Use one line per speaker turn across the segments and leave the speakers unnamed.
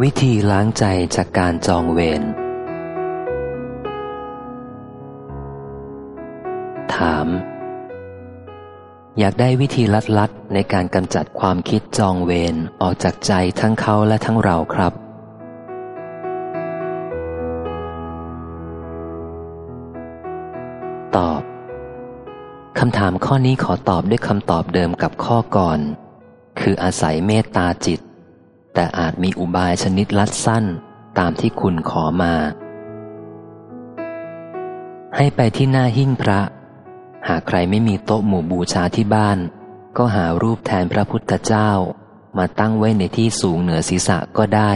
วิธีล้างใจจากการจองเวร ถาม อยากได้วิธีลัดๆในการกำจัดความคิดจองเวรออกจากใจทั้งเขาและทั้งเราครับ ตอบ คำถามข้อนี้ขอตอบด้วยคำตอบเดิมกับข้อก่อน คืออาศัยเมตตาจิต แต่อาจมีอุบายชนิดลัดสั้นตามที่คุณขอมา ให้ไปที่หน้าหิ้งพระ หากใครไม่มีโต๊ะหมู่บูชาที่บ้าน ก็หารูปแทนพระพุทธเจ้า มาตั้งไว้ในที่สูงเหนือศีรษะก็ได้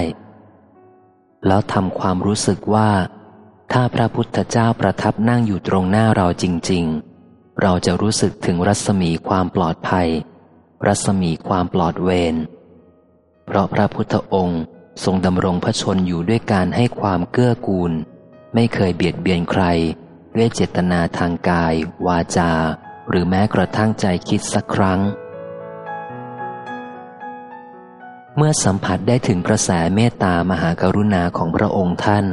แล้วทำความรู้สึกว่า ถ้าพระพุทธเจ้าประทับนั่งอยู่ตรงหน้าเราจริง ๆ เราจะรู้สึกถึงรัศมีความปลอดภัย รัศมีความปลอดเวร เพราะพระพุทธองค์ทรงดำรงพระชนอยู่ด้วยการให้ความเกื้อกูล ไม่เคยเบียดเบียนใคร ด้วยเจตนาทางกาย วาจา หรือแม้กระทั่งใจคิดสักครั้ง เมื่อสัมผัสได้ถึงกระแสเมตตามหากรุณาของพระองค์ท่าน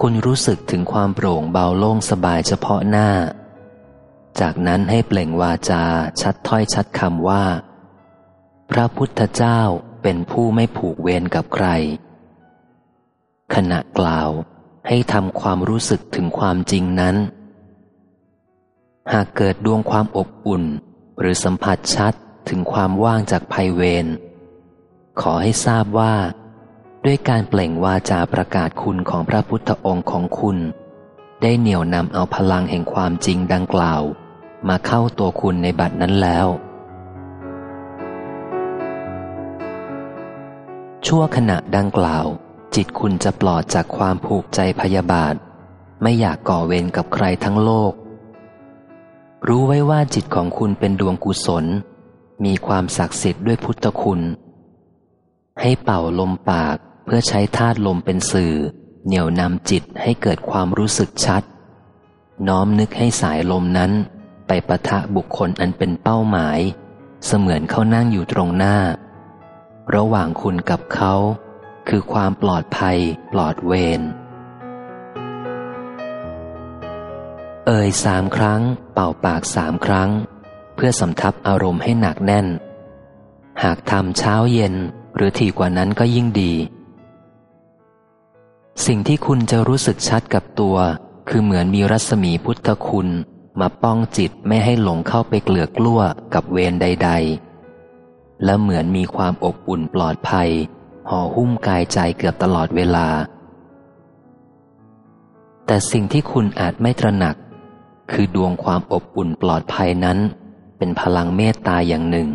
คุณรู้สึกถึงความโปร่งเบาโล่งสบายเฉพาะหน้า จากนั้นให้เปล่งวาจาชัดถ้อยชัดคำว่า พระพุทธเจ้า เป็นผู้ไม่ผูกเวรกับใคร ขณะกล่าวให้ทำความรู้สึกถึงความจริงนั้น หากเกิดดวงความอบอุ่น หรือสัมผัสชัดถึงความว่างจากภัยเวร ขอให้ทราบว่า ด้วยการเปล่งวาจาประกาศคุณของพระพุทธองค์ของคุณ ได้เหนี่ยวนำเอาพลังแห่งความจริงดังกล่าว มาเข้าตัวคุณในบัดนั้นแล้ว ชั่วขณะดังกล่าว จิตคุณจะปลอดจากความผูกใจพยาบาท ไม่อยากก่อเวรกับใครทั้งโลก รู้ไว้ว่าจิตของคุณเป็นดวงกุศล มีความศักดิ์สิทธิ์ด้วยพุทธคุณ ให้เป่าลมปากเพื่อใช้ธาตุลมเป็นสื่อ เหนี่ยวนำจิตให้เกิดความรู้สึกชัด น้อมนึกให้สายลมนั้น ไปปะทะบุคคลอันเป็นเป้าหมาย เสมือนเขานั่งอยู่ตรงหน้า ระหว่างคุณกับเขา คือความปลอดภัยปลอดเวรเอ่ยสามครั้ง เป่าปากสามครั้ง เพื่อสำทับอารมณ์ให้หนักแน่น หากทำเช้าเย็นหรือถี่กว่านั้นก็ยิ่งดี สิ่งที่คุณจะรู้สึกชัดกับตัว คือเหมือนมีรัศมีพุทธคุณมาป้องจิตไม่ให้หลงเข้าไปเกลือกลั้วกับเวรใด ๆ และเหมือนมีความอบอุ่นปลอดภัย ห่อหุ้มกายใจเกือบตลอดเวลา แต่สิ่งที่คุณอาจไม่ตระหนัก คือดวงความอบอุ่นปลอดภัยนั้น เป็นพลังเมตตาอย่างหนึ่ง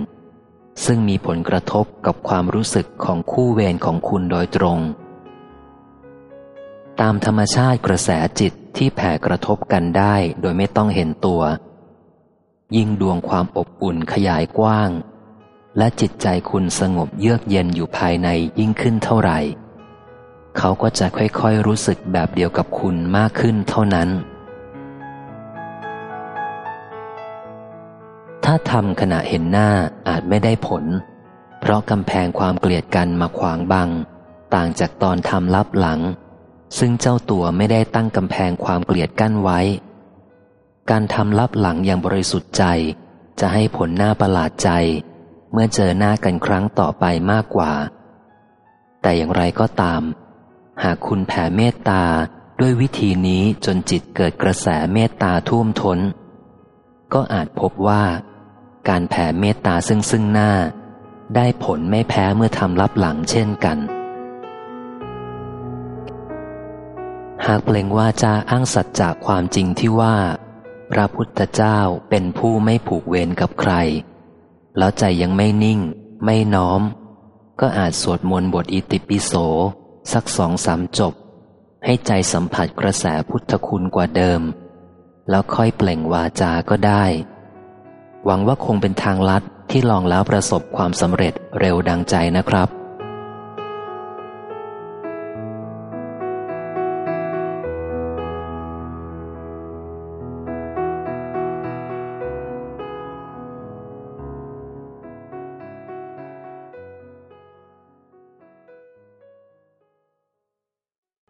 ซึ่งมีผลกระทบกับความรู้สึกของคู่เวรของคุณโดยตรง ตามธรรมชาติกระแสจิตที่แผ่กระทบกันได้โดยไม่ต้องเห็นตัว ยิ่งดวงความอบอุ่นขยายกว้าง และจิตใจคุณสงบเยือกเย็นอยู่ภายในยิ่งขึ้นเท่าไหร่ เขาก็จะค่อยๆรู้สึกแบบเดียวกับคุณมากขึ้นเท่านั้น ถ้าทำขณะเห็นหน้าอาจไม่ได้ผล เพราะกำแพงความเกลียดกันมาขวางบัง ต่างจากตอนทำลับหลัง ซึ่งเจ้าตัวไม่ได้ตั้งกำแพงความเกลียดกั้นไว้ การทำลับหลังอย่างบริสุทธิ์ใจจะให้ผลหน้าประหลาดใจ เมื่อเจอหน้ากันครั้งต่อไปมากกว่า แต่อย่างไรก็ตาม หากคุณแผ่เมตตาด้วยวิธีนี้จนจิตเกิดกระแสเมตตาท่วมทน้น ก็อาจพบว่า การแผ่เมตตาซึ่งซึ่งหน้า ได้ผลไม่แพ้เมื่อทำรับหลังเช่นกัน หากเปล่งว่าจาอ้างสัจจากความจริงที่ว่า พระพุทธเจ้าเป็นผู้ไม่ผูกเวรกับใคร แล้วใจยังไม่นิ่ง ไม่น้อม ก็อาจสวดมนต์บทอิติปิโส สักสองสามจบ ให้ใจสัมผัสกระแสพุทธคุณกว่าเดิม แล้วค่อยเปล่งวาจาก็ได้ หวังว่าคงเป็นทางลัดที่ลองแล้วประสบความสำเร็จเร็วดังใจนะครับ